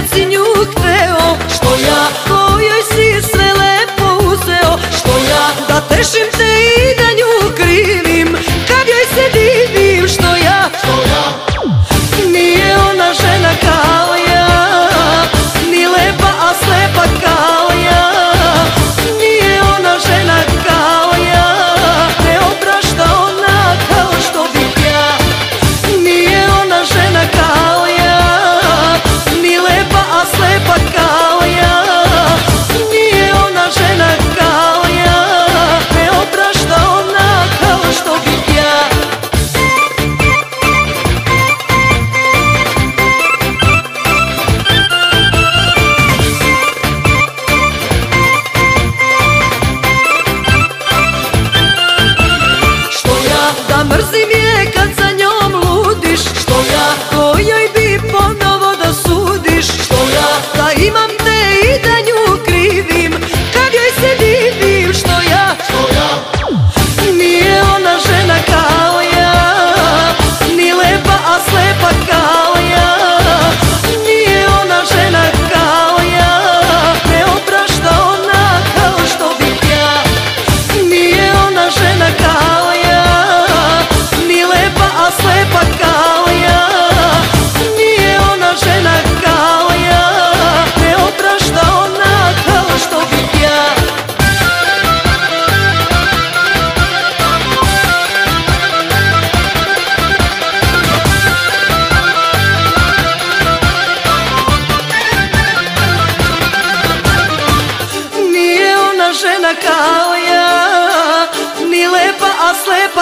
kad si nju hteo Što ja kojoj si sve lepo uzeo Što ja da tešim te i kao ja. Ni lepa, a slepa